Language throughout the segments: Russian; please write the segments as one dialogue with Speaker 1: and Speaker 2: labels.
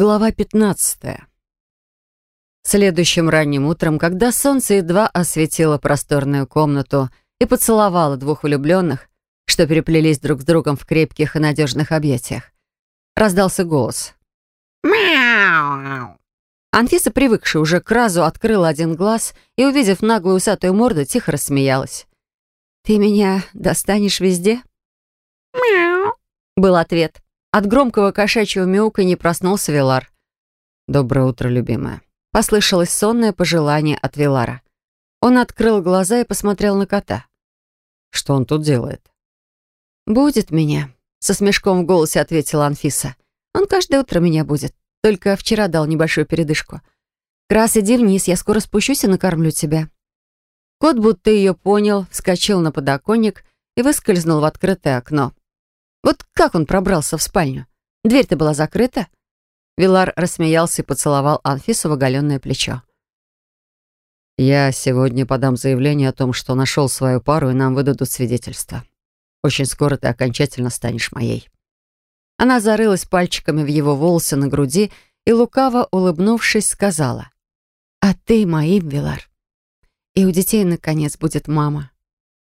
Speaker 1: Глава 15. Следующим ранним утром, когда солнце едва осветило просторную комнату и поцеловало двух влюбленных, что переплелись друг с другом в крепких и надежных объятиях, раздался голос. «Мяу!» Анфиса, привыкшая уже к разу, открыла один глаз и, увидев наглую усатую морду, тихо рассмеялась. «Ты меня достанешь везде?» «Мяу!» — был ответ. От громкого кошачьего мяука не проснулся Вилар. «Доброе утро, любимая», — послышалось сонное пожелание от Вилара. Он открыл глаза и посмотрел на кота. «Что он тут делает?» «Будет меня», — со смешком в голосе ответила Анфиса. «Он каждое утро меня будет. Только вчера дал небольшую передышку. Крас, иди вниз, я скоро спущусь и накормлю тебя». Кот будто ее понял, вскочил на подоконник и выскользнул в открытое окно. Вот как он пробрался в спальню? Дверь-то была закрыта. Вилар рассмеялся и поцеловал Анфису в оголенное плечо. «Я сегодня подам заявление о том, что нашел свою пару, и нам выдадут свидетельство. Очень скоро ты окончательно станешь моей». Она зарылась пальчиками в его волосы на груди и, лукаво улыбнувшись, сказала, «А ты моим, Вилар. И у детей, наконец, будет мама».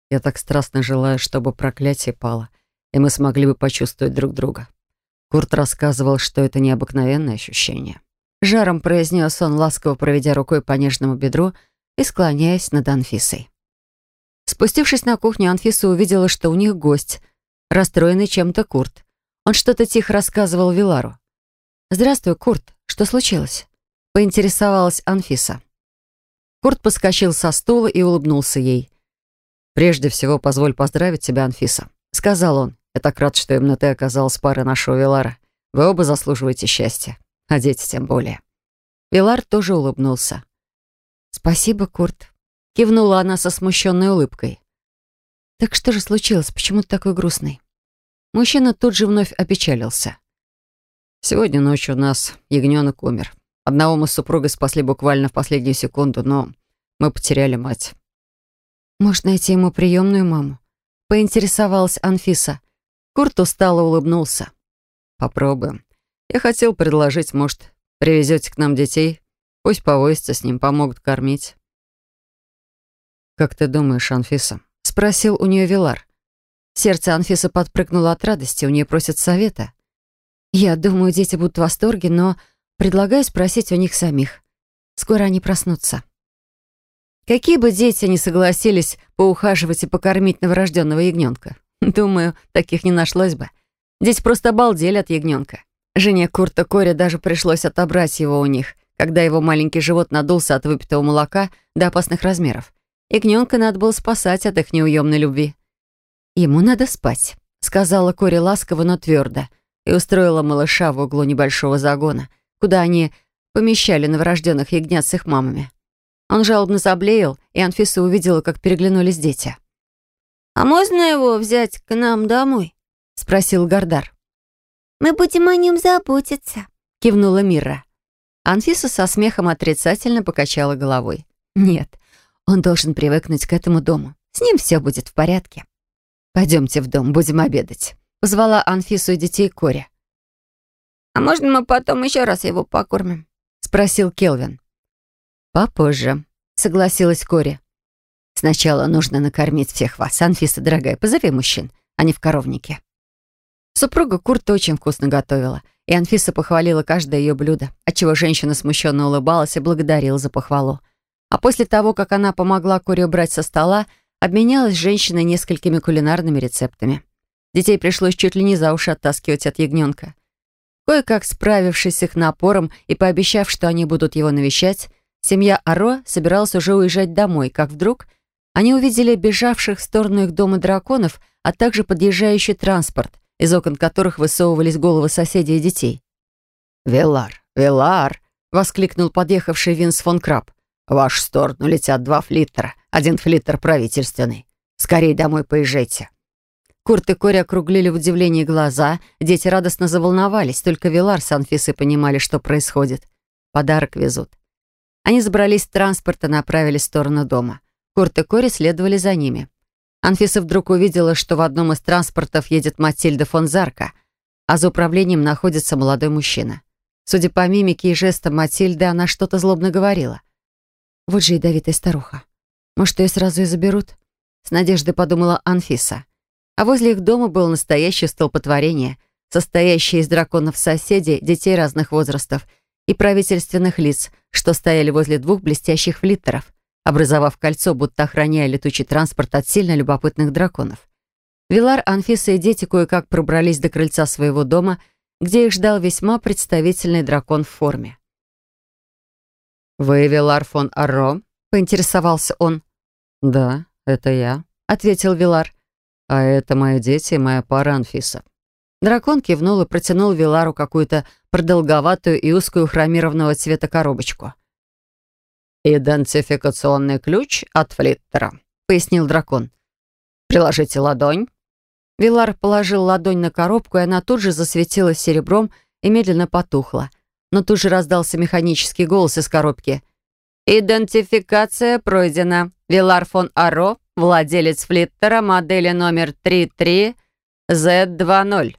Speaker 2: «Я так страстно желаю, чтобы проклятие пало, и мы смогли бы почувствовать друг друга. Курт рассказывал, что это необыкновенное ощущение.
Speaker 1: Жаром произнес он, ласково проведя рукой по нежному бедру и склоняясь над Анфисой. Спустившись на кухню, Анфиса увидела, что у них гость, расстроенный чем-то Курт. Он что-то тихо рассказывал Вилару. «Здравствуй, Курт. Что случилось?» — поинтересовалась Анфиса. Курт поскочил со стула и улыбнулся ей.
Speaker 2: «Прежде всего, позволь поздравить тебя, Анфиса», — сказал он. Я так рад, что именно ты оказалась парой нашего Вилара. Вы оба заслуживаете счастья, а дети тем более».
Speaker 1: Вилар тоже улыбнулся. «Спасибо, Курт», — кивнула она со смущенной улыбкой. «Так что же случилось? Почему ты такой грустный?» Мужчина тут же вновь опечалился.
Speaker 2: «Сегодня ночью у нас ягненок умер. Одного мы с супругой спасли буквально в последнюю секунду, но мы потеряли мать».
Speaker 1: «Может, найти ему приемную маму?» — поинтересовалась Анфиса. Курт устало улыбнулся.
Speaker 2: «Попробуем. Я хотел предложить, может, привезете к нам детей? Пусть повозятся с ним, помогут кормить». «Как ты думаешь, Анфиса?»
Speaker 1: — спросил у нее Вилар. Сердце Анфисы подпрыгнуло от радости, у нее просят совета. «Я думаю, дети будут в восторге, но предлагаю спросить у них самих. Скоро они проснутся». Какие бы дети не согласились поухаживать и покормить новорожденного ягненка? Думаю, таких не нашлось бы. Дети просто обалдели от ягненка. Жене Курта Кори даже пришлось отобрать его у них, когда его маленький живот надулся от выпитого молока до опасных размеров. Ягненка надо было спасать от их неуемной любви. «Ему надо спать», — сказала Кори ласково, но твердо, и устроила малыша в углу небольшого загона, куда они помещали новорожденных ягнят с их мамами. Он жалобно заблеял, и Анфиса увидела, как переглянулись дети.
Speaker 3: «А можно его взять к нам домой?» — спросил Гардар.
Speaker 4: «Мы будем о нем заботиться», —
Speaker 1: кивнула Мира. Анфиса со смехом отрицательно покачала головой. «Нет, он должен привыкнуть к этому дому. С ним все будет в порядке. Пойдемте в дом, будем обедать», — позвала Анфису и детей Кори.
Speaker 3: «А можно мы потом еще раз его покормим?»
Speaker 1: — спросил Келвин. «Попозже», — согласилась Кори. Сначала нужно накормить всех вас. Анфиса, дорогая, позови мужчин, а не в коровнике. Супруга Курта очень вкусно готовила, и Анфиса похвалила каждое ее блюдо, отчего женщина смущенно улыбалась и благодарила за похвалу. А после того, как она помогла Коре убрать со стола, обменялась с женщиной несколькими кулинарными рецептами. Детей пришлось чуть ли не за уши оттаскивать от ягненка. Кое-как справившись с их напором и пообещав, что они будут его навещать, семья Аро собиралась уже уезжать домой, как вдруг — они увидели бежавших в сторону их дома драконов, а также подъезжающий транспорт, из окон которых высовывались головы соседей и детей.
Speaker 2: «Велар, Велар!» — воскликнул подъехавший Винс фон Краб. «В вашу сторону летят два флиттера, один флиттер правительственный. Скорей домой поезжайте».
Speaker 1: Курт и Кори округлили в удивлении глаза, дети радостно заволновались, только Вилар с Анфисой понимали, что происходит. Подарок везут. Они забрались в транспорт и направились в сторону дома. Курт и Кори следовали за ними. Анфиса вдруг увидела, что в одном из транспортов едет Матильда фон Зарка, а за управлением находится молодой мужчина. Судя по мимике и жестам Матильды, она что-то злобно говорила. Вот же ядовитая старуха. Может, ее сразу и заберут? С надеждой подумала Анфиса. А возле их дома было настоящее столпотворение, состоящее из драконов-соседей, детей разных возрастов и правительственных лиц, что стояли возле двух блестящих флиттеров, образовав кольцо, будто охраняя летучий транспорт от сильно любопытных драконов. Вилар, Анфиса и дети кое-как пробрались до крыльца своего дома, где их ждал весьма представительный дракон в форме.
Speaker 2: «Вы Вилар фон Арро?»
Speaker 1: — поинтересовался он.
Speaker 2: «Да, это я», — ответил Вилар. «А это мои дети и моя пара Анфиса».
Speaker 1: Дракон кивнул и протянул Вилару какую-то продолговатую и узкую хромированного цвета коробочку.
Speaker 2: «Идентификационный ключ от флиттера», — пояснил дракон. «Приложите ладонь».
Speaker 1: Вилар положил ладонь на коробку, и она тут же засветилась серебром и медленно потухла. Но тут же раздался механический голос из коробки. «Идентификация пройдена. Вилар фон Аро, владелец флиттера модели номер 33Z20».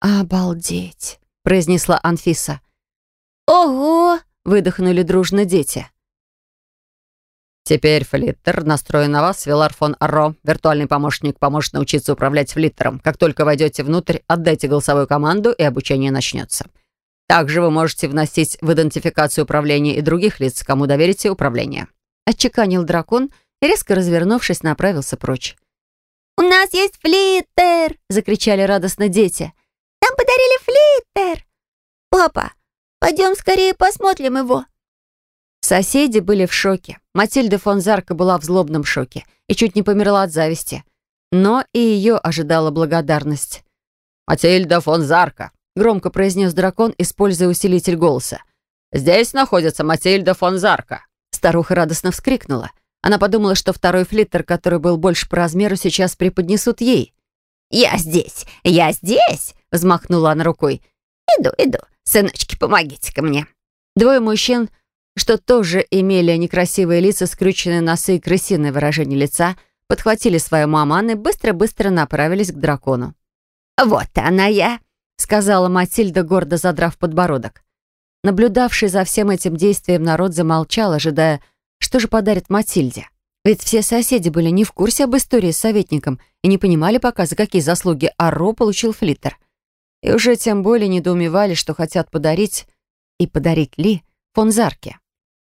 Speaker 3: «Обалдеть!»
Speaker 1: — произнесла Анфиса.
Speaker 3: «Ого!»
Speaker 1: — выдохнули дружно дети.
Speaker 2: «Теперь флиттер настроен на вас, Вилар фон Арро. Виртуальный помощник поможет научиться управлять флиттером. Как только войдете внутрь, отдайте голосовую команду, и обучение начнется. Также вы можете вносить в идентификацию управления и других лиц, кому доверите управление».
Speaker 1: Отчеканил дракон и, резко развернувшись, направился прочь.
Speaker 3: «У нас есть флиттер!»
Speaker 1: — закричали радостно дети.
Speaker 3: «Нам подарили флиттер!» «Папа, пойдем скорее посмотрим его!»
Speaker 1: Соседи были в шоке. Матильда фон Зарка была в злобном шоке и чуть не померла от зависти. Но и ее ожидала благодарность.
Speaker 2: «Матильда фон Зарка!»
Speaker 1: — громко произнес дракон, используя усилитель голоса.
Speaker 2: «Здесь находится Матильда фон Зарка!»
Speaker 1: Старуха радостно вскрикнула. Она подумала, что второй флиттер, который был больше по размеру, сейчас преподнесут ей.
Speaker 3: «Я здесь! Я здесь!» — взмахнула она рукой. «Иду, иду. Сыночки, помогите-ка мне».
Speaker 1: Двое мужчин что тоже имели некрасивые лица, скрюченные носы и крысиное выражение лица, подхватили свою маман и быстро-быстро направились к дракону.
Speaker 3: «Вот она я», —
Speaker 1: сказала Матильда, гордо задрав подбородок. Наблюдавший за всем этим действием народ замолчал, ожидая, что же подарит Матильде. Ведь все соседи были не в курсе об истории с советником и не понимали пока, за какие заслуги Арро получил флиттер. И уже тем более недоумевали, что хотят подарить, и подарить ли, фон Зарке.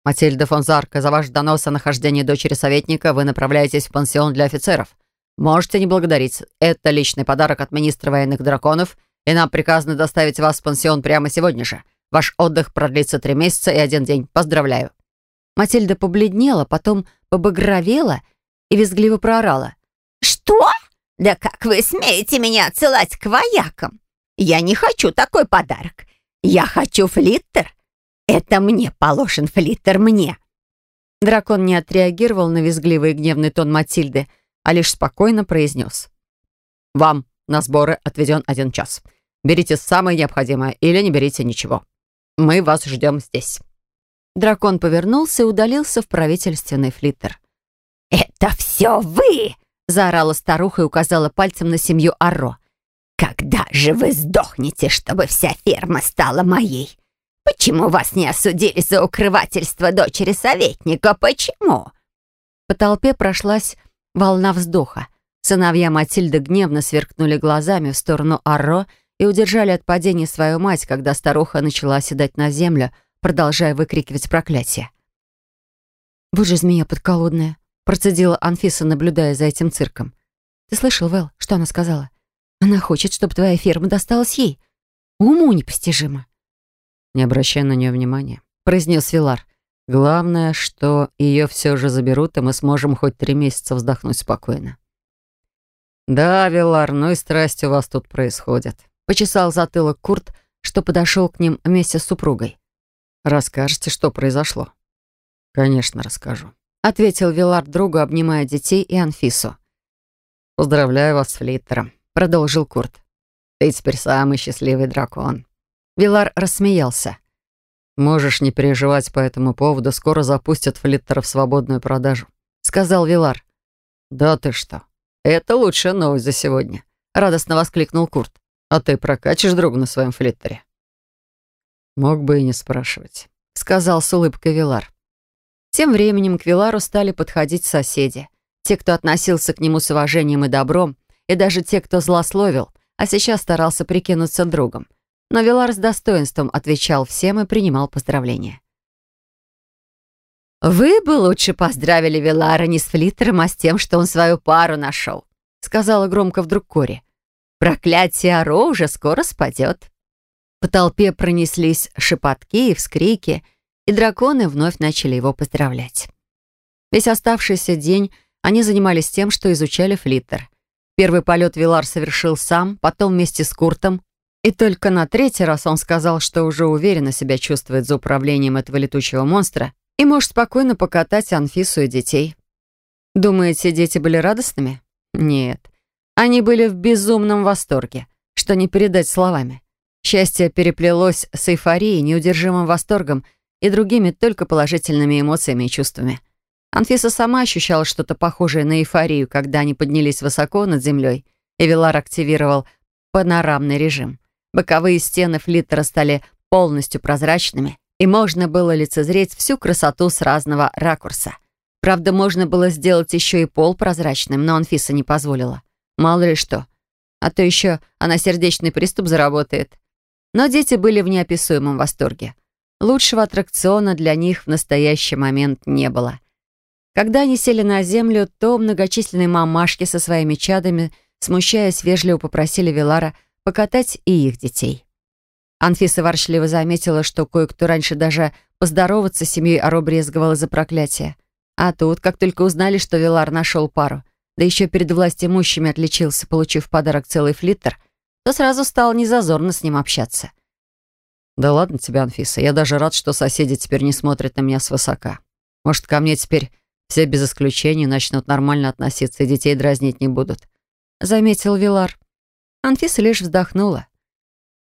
Speaker 2: «Матильда фон Зарка, за ваш донос о нахождении дочери советника вы направляетесь в пансион для офицеров. Можете не благодарить. Это личный подарок от министра военных драконов, и нам приказано доставить вас в пансион прямо сегодня же. Ваш отдых продлится три месяца и один день. Поздравляю».
Speaker 1: Матильда побледнела, потом побагровела и визгливо проорала.
Speaker 3: «Что? Да как вы смеете меня отсылать к воякам? Я не хочу такой подарок. Я хочу флиттер «Это мне положен флиттер, мне!»
Speaker 1: Дракон не отреагировал на визгливый и гневный тон Матильды, а лишь спокойно произнес.
Speaker 2: «Вам на сборы отведен один час. Берите самое необходимое или не берите ничего. Мы вас ждем здесь».
Speaker 1: Дракон повернулся и удалился в правительственный флиттер.
Speaker 3: «Это все вы!»
Speaker 1: — заорала старуха и указала пальцем на семью Арро.
Speaker 3: «Когда же вы сдохнете, чтобы вся ферма стала моей? Почему вас не осудили за укрывательство дочери советника? Почему?»
Speaker 1: По толпе прошлась волна вздоха. Сыновья Матильды гневно сверкнули глазами в сторону Арро и удержали от падения свою мать, когда старуха начала оседать на землю, продолжая выкрикивать проклятие. «Вот же змея подколодная», — процедила Анфиса, наблюдая за этим цирком. «Ты слышал, Вэл, что она сказала? Она хочет, чтобы твоя ферма досталась ей. Уму непостижимо».
Speaker 2: «Не обращай на нее внимания», — произнес Вилар. «Главное, что ее все же заберут, и мы сможем хоть три месяца вздохнуть спокойно». «Да, Вилар, ну и страсть у вас тут происходит», —
Speaker 1: почесал затылок Курт, что подошел к ним вместе с супругой.
Speaker 2: «Расскажете, что произошло?» «Конечно, расскажу», —
Speaker 1: ответил Вилар другу, обнимая детей и Анфису.
Speaker 2: «Поздравляю вас с Флиттером», — продолжил Курт. «Ты теперь самый счастливый дракон.
Speaker 1: Вилар рассмеялся.
Speaker 2: «Можешь не переживать по этому поводу, скоро запустят флиттера в свободную продажу», — сказал Вилар. «Да ты что? Это лучшая новость за сегодня», — радостно воскликнул Курт. «А ты прокачешь друга на своем флиттере?» «Мог бы и не спрашивать», —
Speaker 1: сказал с улыбкой Вилар. Тем временем к Вилару стали подходить соседи. Те, кто относился к нему с уважением и добром, и даже те, кто злословил, а сейчас старался прикинуться другом. Но Вилар с достоинством отвечал всем и принимал поздравления. «Вы бы лучше поздравили Вилара не с Флиттером, а с тем, что он свою пару нашел», сказала громко вдруг Кори. «Проклятие Аро уже скоро спадет». По толпе пронеслись шепотки и вскрики, и драконы вновь начали его поздравлять. Весь оставшийся день они занимались тем, что изучали флиттер. Первый полет Вилар совершил сам, потом вместе с Куртом, и только на третий раз он сказал, что уже уверенно себя чувствует за управлением этого летучего монстра и может спокойно покатать Анфису и детей. Думаете, дети были радостными? Нет. Они были в безумном восторге, что не передать словами. Счастье переплелось с эйфорией, неудержимым восторгом и другими только положительными эмоциями и чувствами. Анфиса сама ощущала что-то похожее на эйфорию, когда они поднялись высоко над землей, и Вилар активировал панорамный режим. Боковые стены флиттера стали полностью прозрачными, и можно было лицезреть всю красоту с разного ракурса. Правда, можно было сделать еще и пол прозрачным, но Анфиса не позволила. Мало ли что. А то еще она сердечный приступ заработает. Но дети были в неописуемом восторге. Лучшего аттракциона для них в настоящий момент не было. Когда они сели на землю, то многочисленные мамашки со своими чадами, смущаясь, вежливо попросили Вилара покатать и их детей. Анфиса ворчливо заметила, что кое-кто раньше даже поздороваться с семьей Аро брезговал из-за проклятия. А тут, как только узнали, что Вилар нашел пару, да еще перед властимущими отличился, получив в подарок целый флиттер, то сразу стало незазорно с ним общаться.
Speaker 2: «Да ладно тебе, Анфиса, я даже рад, что соседи теперь не смотрят на меня свысока. Может, ко мне теперь все без исключения начнут нормально относиться и детей дразнить не будут», — заметил Вилар.
Speaker 1: Анфиса лишь вздохнула.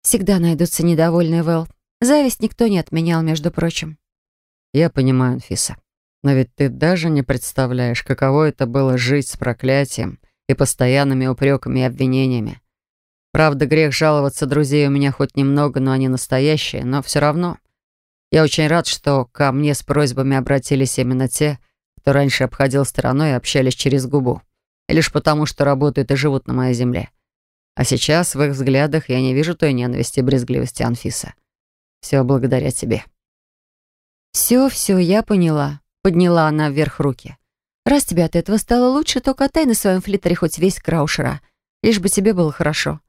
Speaker 1: «Всегда найдутся недовольные, Вэл. Зависть никто не отменял, между прочим».
Speaker 2: «Я понимаю, Анфиса. Но ведь ты даже не представляешь, каково это было жить с проклятием и постоянными упреками и обвинениями. Правда, грех жаловаться друзей у меня хоть немного, но они настоящие, но все равно. Я очень рад, что ко мне с просьбами обратились именно те, кто раньше обходил стороной и общались через губу. И лишь потому, что работают и живут на моей земле. А сейчас в их взглядах я не вижу той ненависти и брезгливости Анфиса. Все благодаря тебе.
Speaker 1: Все, все, я поняла. Подняла она вверх руки. Раз тебе от этого стало лучше, то катай на своем флиттере хоть весь краушера. Лишь бы тебе было хорошо.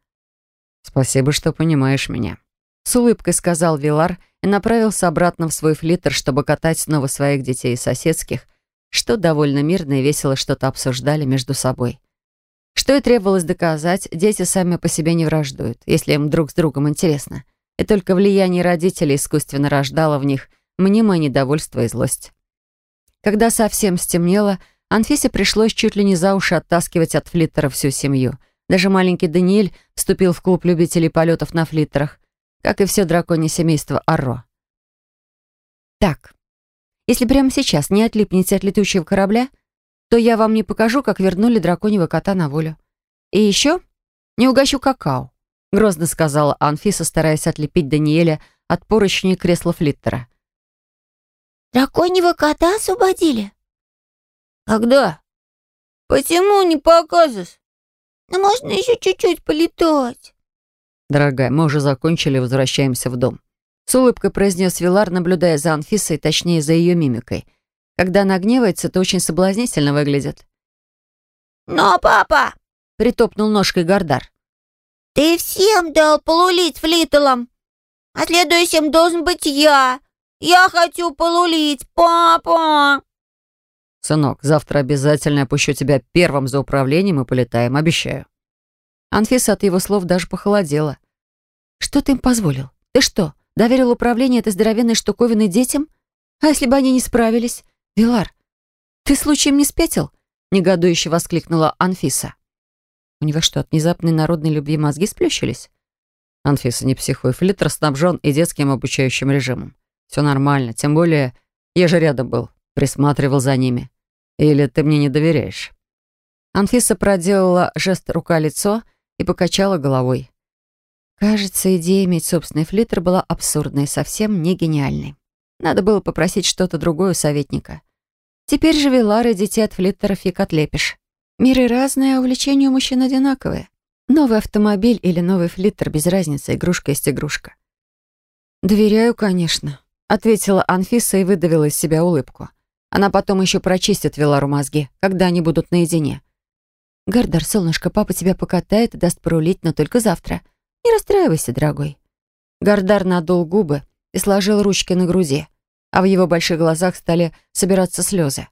Speaker 2: «Спасибо, что понимаешь меня», —
Speaker 1: с улыбкой сказал Вилар и направился обратно в свой флиттер, чтобы катать снова своих детей и соседских, что довольно мирно и весело что-то обсуждали между собой. Что и требовалось доказать, дети сами по себе не враждуют, если им друг с другом интересно. И только влияние родителей искусственно рождало в них мнимое недовольство и злость. Когда совсем стемнело, Анфисе пришлось чуть ли не за уши оттаскивать от флиттера всю семью — даже маленький Даниэль вступил в клуб любителей полетов на флиттерах, как и все драконье семейство Арро. Так, если прямо сейчас не отлипнете от летучего корабля, то я вам не покажу, как вернули драконьего кота на волю. И еще не угощу какао, грозно сказала Анфиса, стараясь отлепить Даниэля от поручней кресла флиттера.
Speaker 4: «Драконьего кота освободили?»
Speaker 3: «Когда? Почему не показываешь?»
Speaker 4: Но можно еще чуть-чуть полетать.
Speaker 2: Дорогая, мы уже закончили, возвращаемся в дом.
Speaker 1: С улыбкой произнес Вилар, наблюдая за Анфисой, точнее, за ее мимикой. Когда она гневается, то очень соблазнительно выглядит.
Speaker 3: «Но, папа!»
Speaker 1: — притопнул ножкой Гардар.
Speaker 4: «Ты всем дал полулить флителом, а следующим должен быть я. Я хочу полулить, папа!»
Speaker 2: «Сынок, завтра обязательно опущу тебя первым за управлением и полетаем, обещаю».
Speaker 1: Анфиса от его слов даже похолодела. «Что ты им позволил? Ты что, доверил управление этой здоровенной штуковиной детям? А если бы они не справились? Вилар, ты случаем не спятил?» Негодующе воскликнула Анфиса. У него что, от внезапной народной любви мозги сплющились?
Speaker 2: Анфиса, не психуй, флиттер снабжен и детским обучающим режимом. Все нормально, тем более я же рядом был, присматривал за ними. Или ты мне не доверяешь?»
Speaker 1: Анфиса проделала жест рука-лицо и покачала головой. Кажется, идея иметь собственный флиттер была абсурдной, совсем не гениальной. Надо было попросить что-то другое у советника. Теперь же Вилары детей от флиттеров фиг отлепишь. Миры разные, а увлечения у мужчин одинаковые. Новый автомобиль или новый флиттер, без разницы, игрушка есть игрушка. «Доверяю, конечно», — ответила Анфиса и выдавила из себя улыбку. Она потом еще прочистит Вилару мозги, когда они будут наедине. «Гардар, солнышко, папа тебя покатает и даст порулить, но только завтра. Не расстраивайся, дорогой». Гардар надул губы и сложил ручки на груди, а в его больших глазах стали собираться слезы.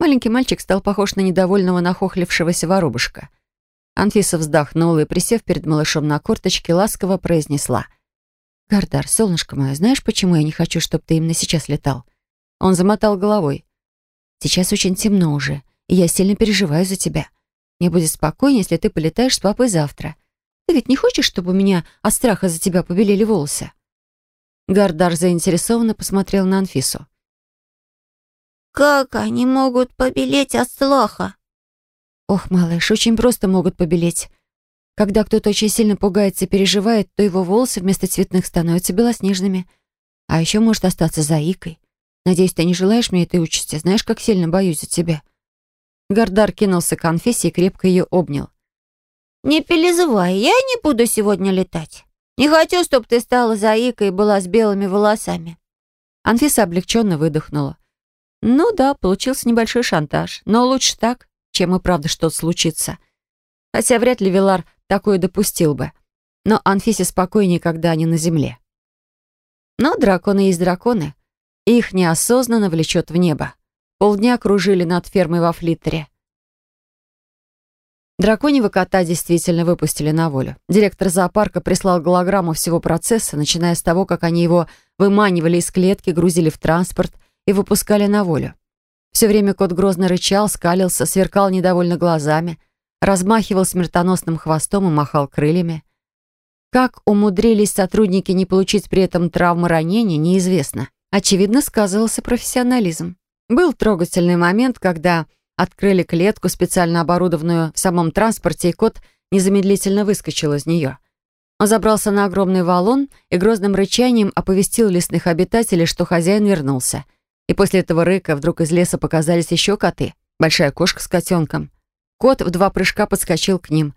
Speaker 1: Маленький мальчик стал похож на недовольного нахохлившегося воробушка. Анфиса вздохнула и, присев перед малышом на корточке, ласково произнесла. «Гардар, солнышко мое, знаешь, почему я не хочу, чтобы ты именно сейчас летал?» Он замотал головой. «Сейчас очень темно уже, и я сильно переживаю за тебя. Мне будет спокойнее, если ты полетаешь с папой завтра. Ты ведь не хочешь, чтобы у меня от страха за тебя побелели волосы?» Гардар заинтересованно посмотрел на Анфису.
Speaker 4: «Как они могут побелеть от страха?»
Speaker 1: «Ох, малыш, очень просто могут побелеть. Когда кто-то очень сильно пугается и переживает, то его волосы вместо цветных становятся белоснежными. А еще может остаться заикой. Надеюсь, ты не желаешь мне этой участи. Знаешь, как сильно боюсь за тебя». Гардар кинулся к Анфисе и крепко ее обнял.
Speaker 4: «Не переживай, я не буду сегодня летать. Не хочу, чтобы ты стала заикой и была с белыми волосами».
Speaker 1: Анфиса облегченно выдохнула. «Ну да, получился небольшой шантаж, но лучше так, чем и правда что-то случится. Хотя вряд ли Вилар такое допустил бы. Но Анфисе спокойнее, когда они на земле. Но драконы есть драконы, их неосознанно влечет в небо. Полдня кружили над фермой во Флиттере. Драконьего кота действительно выпустили на волю. Директор зоопарка прислал голограмму всего процесса, начиная с того, как они его выманивали из клетки, грузили в транспорт и выпускали на волю. Все время кот грозно рычал, скалился, сверкал недовольно глазами, размахивал смертоносным хвостом и махал крыльями. Как умудрились сотрудники не получить при этом травмы ранения, неизвестно. Очевидно, сказывался профессионализм. Был трогательный момент, когда открыли клетку, специально оборудованную в самом транспорте, и кот незамедлительно выскочил из нее. Он забрался на огромный валун и грозным рычанием оповестил лесных обитателей, что хозяин вернулся. И после этого рыка вдруг из леса показались еще коты. Большая кошка с котенком. Кот в два прыжка подскочил к ним.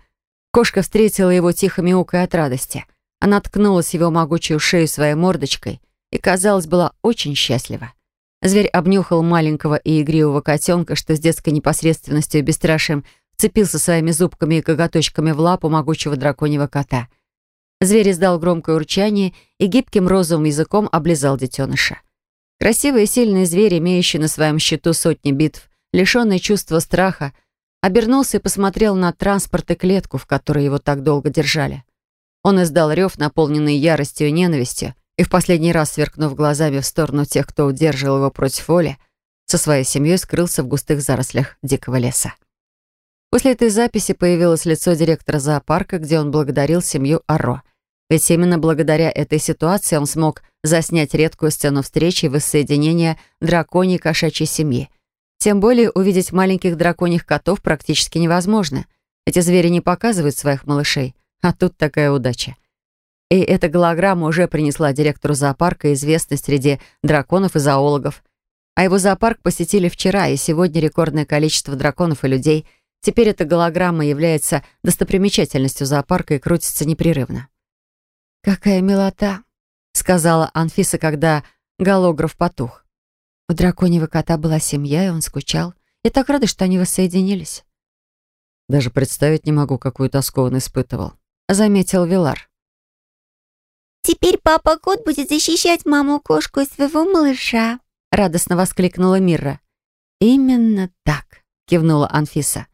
Speaker 1: Кошка встретила его тихо мяукая от радости. Она ткнулась его могучую шею своей мордочкой и, казалось, была очень счастлива. Зверь обнюхал маленького и игривого котенка, что с детской непосредственностью и бесстрашием цепился своими зубками и коготочками в лапу могучего драконьего кота. Зверь издал громкое урчание и гибким розовым языком облизал детеныша. Красивый и сильный зверь, имеющий на своем счету сотни битв, лишенный чувства страха, обернулся и посмотрел на транспорт и клетку, в которой его так долго держали. Он издал рев, наполненный яростью и ненавистью, и в последний раз, сверкнув глазами в сторону тех, кто удерживал его против воли, со своей семьей скрылся в густых зарослях дикого леса. После этой записи появилось лицо директора зоопарка, где он благодарил семью Аро. Ведь именно благодаря этой ситуации он смог заснять редкую сцену встречи и воссоединения драконьей кошачьей семьи. Тем более увидеть маленьких драконьих котов практически невозможно. Эти звери не показывают своих малышей, а тут такая удача. И эта голограмма уже принесла директору зоопарка известность среди драконов и зоологов. А его зоопарк посетили вчера, и сегодня рекордное количество драконов и людей. Теперь эта голограмма является достопримечательностью зоопарка и крутится непрерывно. «Какая милота!» — сказала Анфиса, когда голограф потух. У драконьего кота была семья, и он скучал. Я так рада, что они воссоединились.
Speaker 2: «Даже представить не могу, какую тоску он испытывал», — заметил Вилар.
Speaker 4: «Теперь папа-кот будет защищать маму-кошку и своего малыша», —
Speaker 1: радостно воскликнула Мирра. «Именно так», — кивнула Анфиса.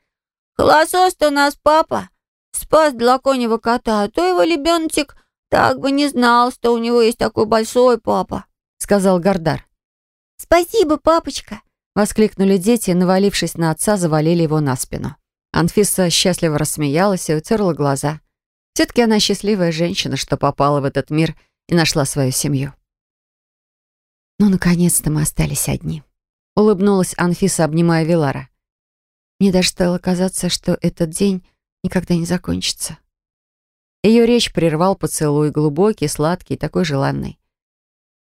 Speaker 4: «Холосос-то у нас папа спас драконьего кота, а то его лебеночек так бы не знал, что у него есть такой большой папа», —
Speaker 1: сказал Гардар.
Speaker 4: «Спасибо, папочка», —
Speaker 1: воскликнули дети навалившись на отца, завалили его на спину. Анфиса счастливо рассмеялась и утерла глаза. Все-таки она счастливая женщина, что попала в этот мир и нашла свою семью. «Ну, наконец-то мы остались одни», — улыбнулась Анфиса, обнимая Вилара. «Мне даже стало казаться, что этот день никогда не закончится». Ее речь прервал поцелуй, глубокий, сладкий, такой желанный.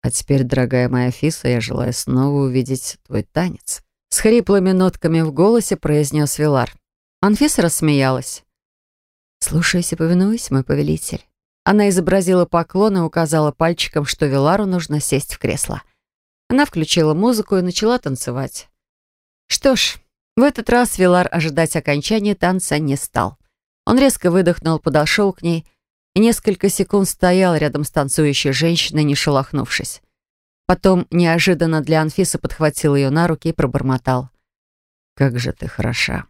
Speaker 2: «А теперь, дорогая моя Фиса, я желаю снова увидеть твой танец». С хриплыми нотками в голосе произнес Вилар.
Speaker 1: Анфиса рассмеялась. «Слушайся, повинуйся, мой повелитель». Она изобразила поклон и указала пальчиком, что Вилару нужно сесть в кресло. Она включила музыку и начала танцевать. Что ж, в этот раз Вилар ожидать окончания танца не стал. Он резко выдохнул, подошел к ней и несколько секунд стоял рядом с танцующей женщиной, не шелохнувшись. Потом неожиданно для Анфисы подхватил ее на руки и пробормотал. «Как же ты хороша!»